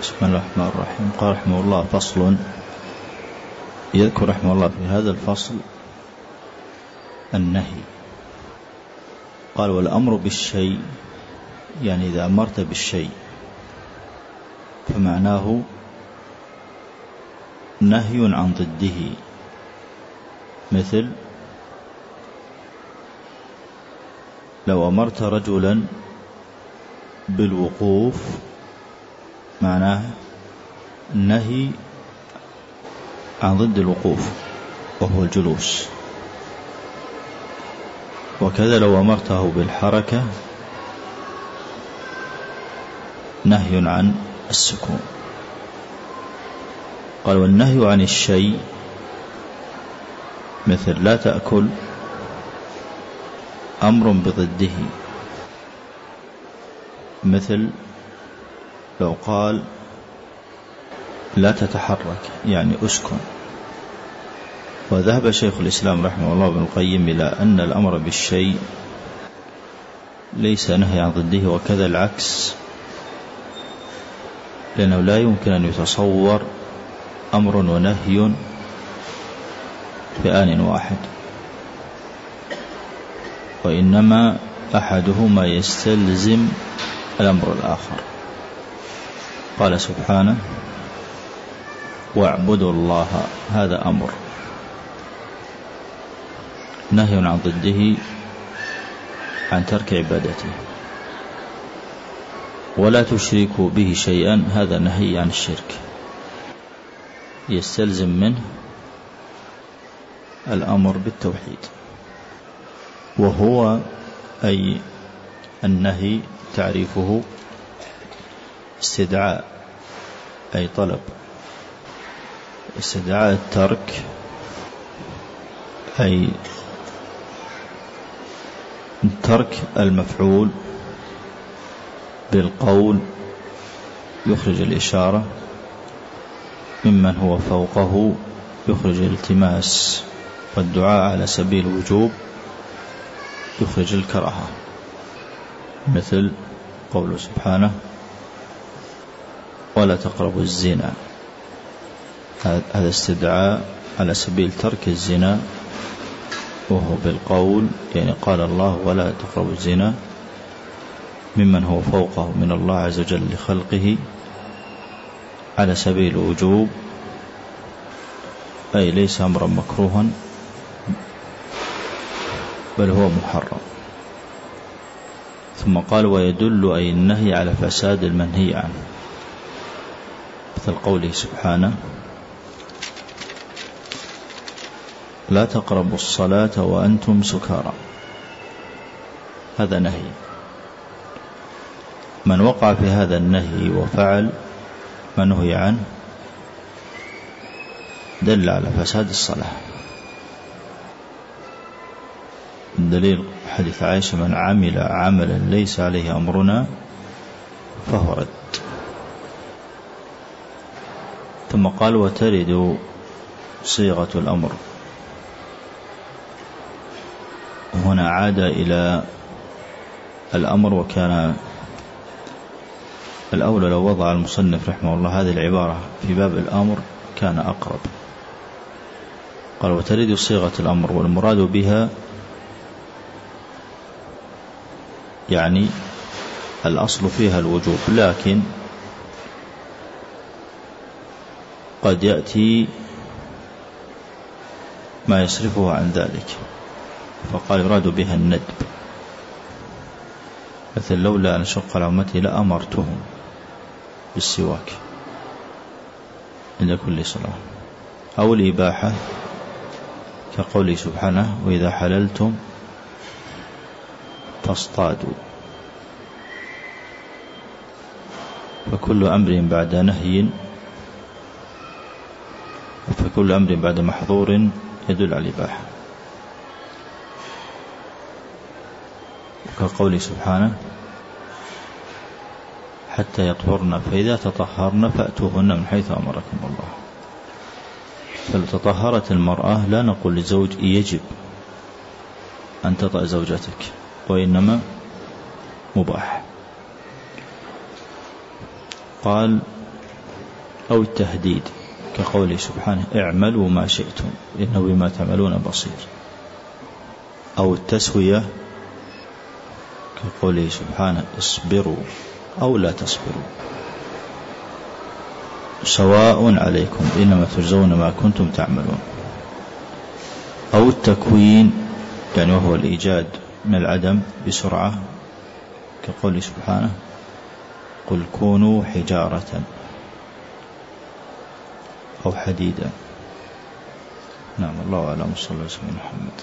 بسم الله الرحمن الرحيم. قال رحمه الله فصل. يذكر رحمه الله في هذا الفصل النهي. قال والأمر بالشيء يعني إذا أمرت بالشيء فمعناه نهي عن ضده. مثل لو أمرت رجلا بالوقوف معناه النهي عن ضد الوقوف وهو الجلوس. وكذا لو أمرته بالحركة نهي عن السكون. قال والنهي عن الشيء مثل لا تأكل أمر بضده مثل لو قال لا تتحرك يعني أسكن. وذهب شيخ الإسلام رحمه الله بن القيم إلى أن الأمر بالشيء ليس نهي عن ضده وكذا العكس. لأنه لا يمكن أن يتصور أمر ونهي في آن واحد. وإنما أحدهما يستلزم الأمر الآخر. قال سبحانه واعبدوا الله هذا أمر. نهي عن ضده عن ترك عبادته. ولا تشركوا به شيئا هذا نهي عن الشرك. يستلزم منه الأمر بالتوحيد. وهو أي النهي تعريفه استدعاء أي طلب. استدعاء الترك أي ترك المفعول بالقول يخرج الإشارة ممن هو فوقه يخرج الالتماس والدعاء على سبيل الوجوب يخرج الكراهة مثل قوله سبحانه ولا تقربوا الزنا. هذا استدعاء على سبيل ترك الزنا وهو بالقول يعني قال الله ولا تقربوا الزنا ممن هو فوقه من الله عز وجل لخلقه على سبيل الوجوب. أي ليس أمرا مكروها بل هو محرم. ثم قال ويدل أي النهي على فساد المنهي عنه. مثل قوله سبحانه. لا تقربوا الصلاة وأنتم سكارى. هذا نهي. من وقع في هذا النهي وفعل ما نهي عنه دل على فساد الصلاة. دليل حديث عائشة من عمل عملا ليس عليه أمرنا فهو رد. ثم قال وترد صيغة الأمر. هنا عاد إلى الأمر وكان الأولى لو وضع المصنف رحمه الله هذه العبارة في باب الأمر كان أقرب. قال وترد صيغة الأمر والمراد بها يعني الأصل فيها الوجوب لكن قد يأتي ما يصرفه عن ذلك فقال يراد بها الندب. مثل لولا أن شق على أمتي لأمرتهم بالسواك عند كل صلاة. أو الإباحة كقوله سبحانه وإذا حللتم فاصطادوا. فكل أمر بعد نهي فكل أمر بعد محظور يدل على الإباحة. كقوله سبحانه حتى يطهرن فإذا تطهرن فأتوهن من حيث أمركم الله. فلو تطهرت المرأة لا نقول لزوج يجب أن تطأ زوجتك وإنما مباح. قال أو التهديد. كقوله سبحانه اعملوا ما شئتم إنه بما تعملون بصير. أو التسوية كقوله سبحانه اصبروا أو لا تصبروا. سواء عليكم إنما تجزون ما كنتم تعملون. أو التكوين يعني وهو الإيجاد من العدم بسرعة كقوله سبحانه قل كونوا حجارة. أو حديدا. نعم الله أعلم. صلى الله عليه وسلم. محمد.